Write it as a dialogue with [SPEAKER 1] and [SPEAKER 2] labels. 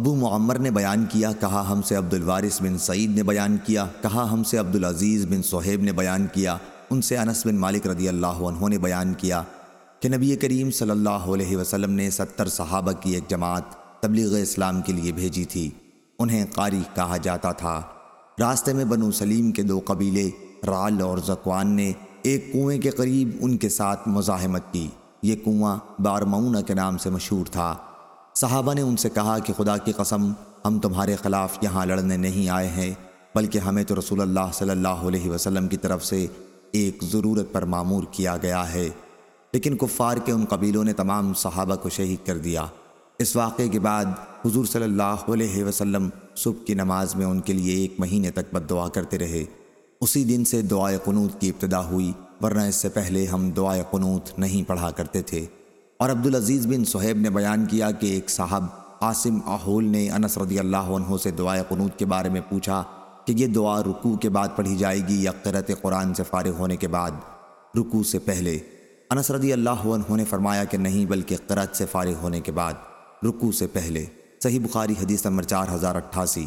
[SPEAKER 1] ابو معمر نے بیان کیا، کہا ہم سے عبد الوارث بن سعید نے بیان کیا، کہا ہم سے عبد العزیز بن صہیب نے بیان کیا، ان سے انس بن مالک رضی اللہ عنہ نے بیان کیا کہ نبی کریم صلی اللہ علیہ وسلم نے ستر صحابہ کی ایک جماعت تبلیغ اسلام کے لیے بھیجی تھی، انہیں قاری کہا جاتا تھا۔ راستے میں بنو سلیم کے دو قبیلے، رال اور زکوان نے ایک کنویں کے قریب ان کے ساتھ مزاحمت کی۔ یہ کنواں بارمعونہ کے نام سے مشہور تھا۔ صحابہ نے ان سے کہا کہ خدا کی قسم، ہم تمہارے خلاف یہاں لڑنے نہیں آئے ہیں، بلکہ ہمیں تو رسول اللہ صلی اللہ علیہ وسلم کی طرف سے ایک ضرورت پر معمور کیا گیا ہے۔ لیکن کفار کے ان قبیلوں نے تمام صحابہ کو شہید کر دیا۔ اس واقعے کے بعد حضور صلی اللہ علیہ وسلم صبح کی نماز میں ان کے لیے ایک مہینے تک بد دعا کرتے رہے۔ اسی دن سے دعائے قنوت کی ابتدا ہوئی، ورنہ اس سے پہلے ہم دعائے قنوت نہیں پڑھا کرتے تھے۔ اور عبدالعزیز بن صہیب نے بیان کیا کہ ایک صاحب عاصم احول نے انس رضی اللہ عنہ سے دعائے قنوت کے بارے میں پوچھا کہ یہ دعا رکوع کے بعد پڑھی جائے گی یا قرت قرآن سے فارغ ہونے کے بعد؟ رکوع سے پہلے انس رضی اللہ عنہ نے فرمایا کہ نہیں، بلکہ قرت سے فارغ ہونے کے بعد۔ رکوع سے پہلے۔ صحیح بخاری حدیث نمبر چار ہزار اٹھاسی۔